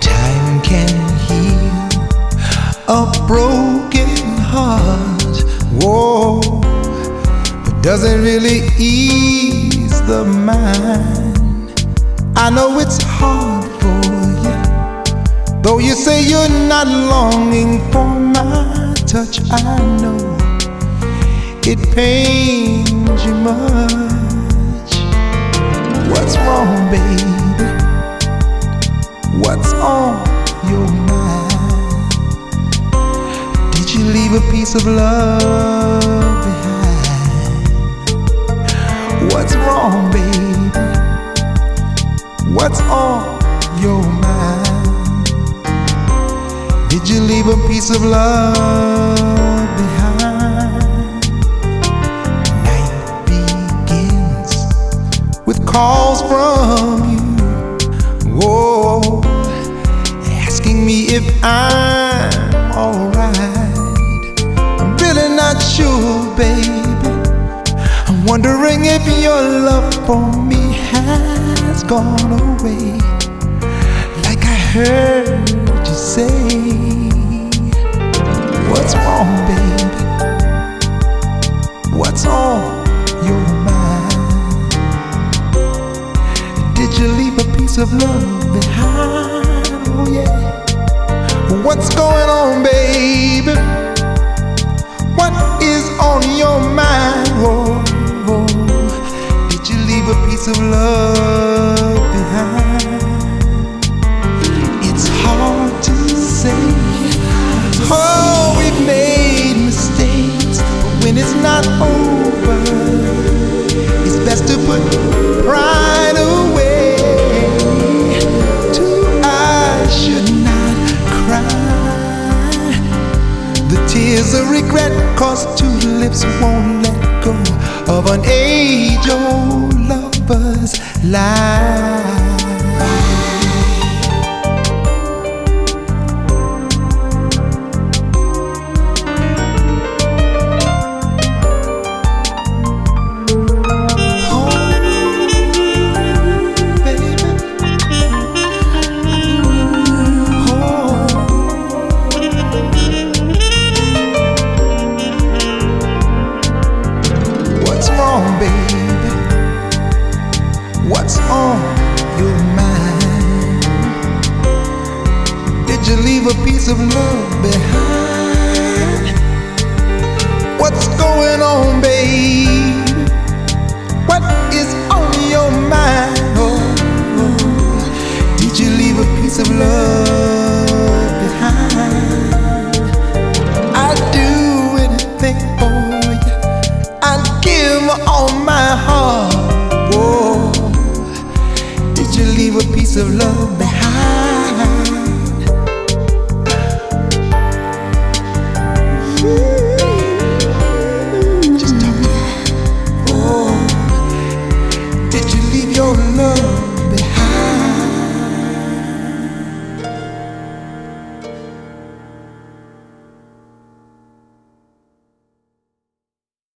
Time can heal a broken heart. Whoa, but doesn't really ease the mind? I know it's hard for you, though you say you're not longing for my touch. I know it pains you much. What's wrong, baby? What's on your mind? Did you leave a piece of love behind? What's wrong, baby? What's on your mind? Did you leave a piece of love if I'm alright. I'm really not sure, baby. I'm wondering if your love for me has gone away. Like I heard you say. What's wrong, baby? What's on your mind? Did you leave a piece of love behind? Oh, yeah. What's going on, baby? What is on your mind? Oh, oh. Did you leave a piece of love behind? It's hard to say. Oh, we've made mistakes, but when it's not over, cause two lips won't let go of an age old lover's lie. leave a piece of love behind. What's going on, babe? What is on your mind? Oh, did you leave a piece of love behind? I'd do anything for you. I'd give all my heart. Oh, did you leave a piece of love behind?